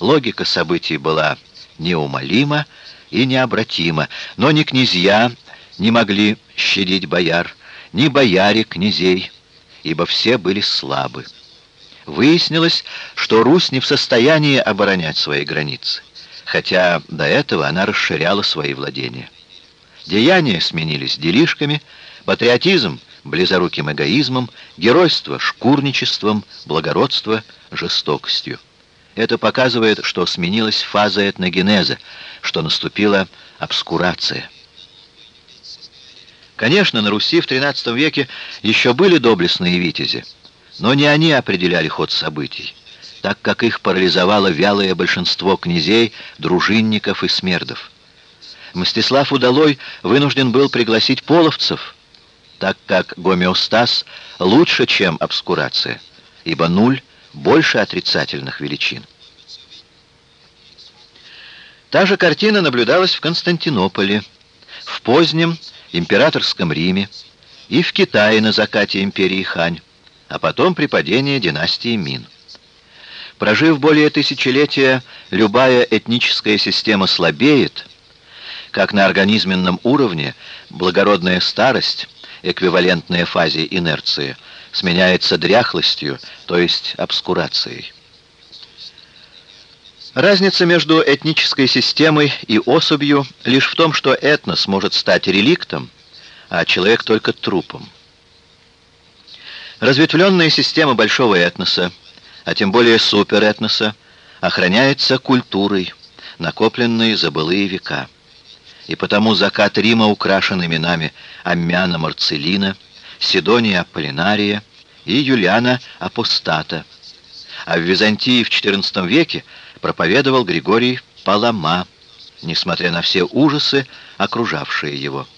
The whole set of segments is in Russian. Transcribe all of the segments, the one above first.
Логика событий была неумолима и необратима, но ни князья не могли щадить бояр, ни бояре князей, ибо все были слабы. Выяснилось, что Русь не в состоянии оборонять свои границы, хотя до этого она расширяла свои владения. Деяния сменились делишками, патриотизм — близоруким эгоизмом, геройство — шкурничеством, благородство — жестокостью. Это показывает, что сменилась фаза этногенеза, что наступила обскурация. Конечно, на Руси в XIII веке еще были доблестные витязи, но не они определяли ход событий, так как их парализовало вялое большинство князей, дружинников и смердов. Мстислав Удалой вынужден был пригласить половцев, так как гомеостаз лучше, чем обскурация, ибо нуль больше отрицательных величин. Та же картина наблюдалась в Константинополе, в позднем императорском Риме и в Китае на закате империи Хань, а потом при падении династии Мин. Прожив более тысячелетия, любая этническая система слабеет, как на организменном уровне благородная старость, эквивалентная фазе инерции, сменяется дряхлостью, то есть обскурацией. Разница между этнической системой и особью лишь в том, что этнос может стать реликтом, а человек только трупом. Разветвленная система большого этноса, а тем более суперэтноса, охраняется культурой, накопленной за былые века. И потому закат Рима украшен именами Аммиана Марцелина, Сидония Аполлинария и Юлиана Апостата. А в Византии в XIV веке проповедовал Григорий Палама, несмотря на все ужасы, окружавшие его.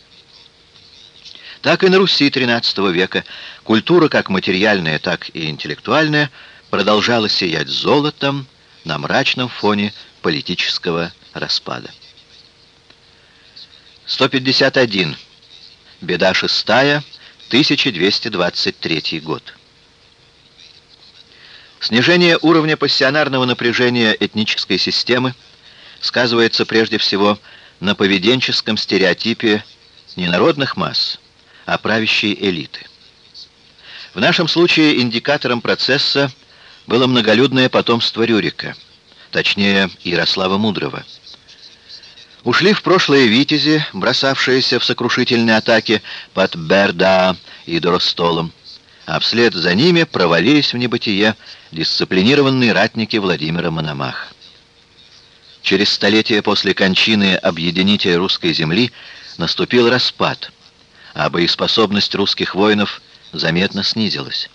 Так и на Руси XIII века культура, как материальная, так и интеллектуальная, продолжала сиять золотом на мрачном фоне политического распада. 151. Беда шестая, 1223 год. Снижение уровня пассионарного напряжения этнической системы сказывается прежде всего на поведенческом стереотипе не народных масс, а правящей элиты. В нашем случае индикатором процесса было многолюдное потомство Рюрика, точнее Ярослава Мудрого. Ушли в прошлое витязи, бросавшиеся в сокрушительные атаки под Берда и Доростолом а вслед за ними провалились в небытие дисциплинированные ратники Владимира Мономаха. Через столетия после кончины объединителя русской земли наступил распад, а боеспособность русских воинов заметно снизилась.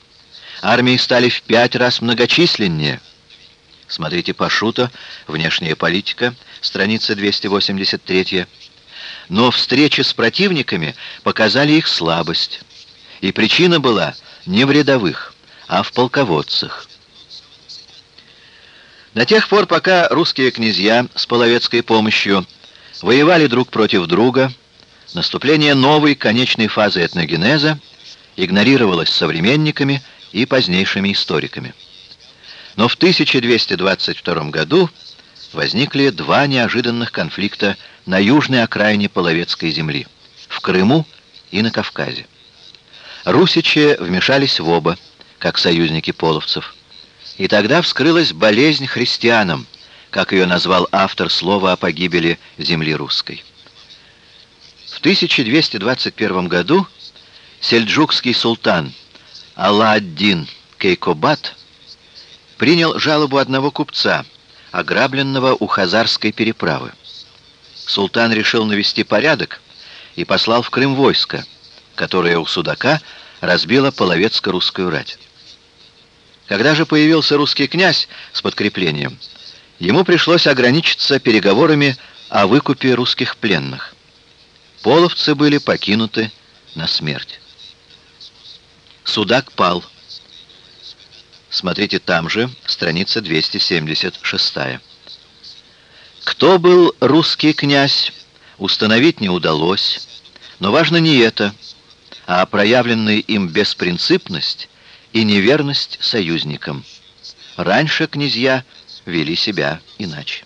Армии стали в пять раз многочисленнее. Смотрите Пашута «Внешняя политика», страница 283. Но встречи с противниками показали их слабость. И причина была – не в рядовых, а в полководцах. До тех пор, пока русские князья с половецкой помощью воевали друг против друга, наступление новой конечной фазы этногенеза игнорировалось современниками и позднейшими историками. Но в 1222 году возникли два неожиданных конфликта на южной окраине Половецкой земли, в Крыму и на Кавказе. Русичи вмешались в оба, как союзники половцев. И тогда вскрылась болезнь христианам, как ее назвал автор слова о погибели земли русской. В 1221 году сельджукский султан Алла-ад-Дин Кейкобат принял жалобу одного купца, ограбленного у Хазарской переправы. Султан решил навести порядок и послал в Крым войско, которое у Судака разбило половецко-русскую рать. Когда же появился русский князь с подкреплением, ему пришлось ограничиться переговорами о выкупе русских пленных. Половцы были покинуты на смерть. Судак пал. Смотрите там же, страница 276. Кто был русский князь, установить не удалось, но важно не это – а проявленная им беспринципность и неверность союзникам. Раньше князья вели себя иначе.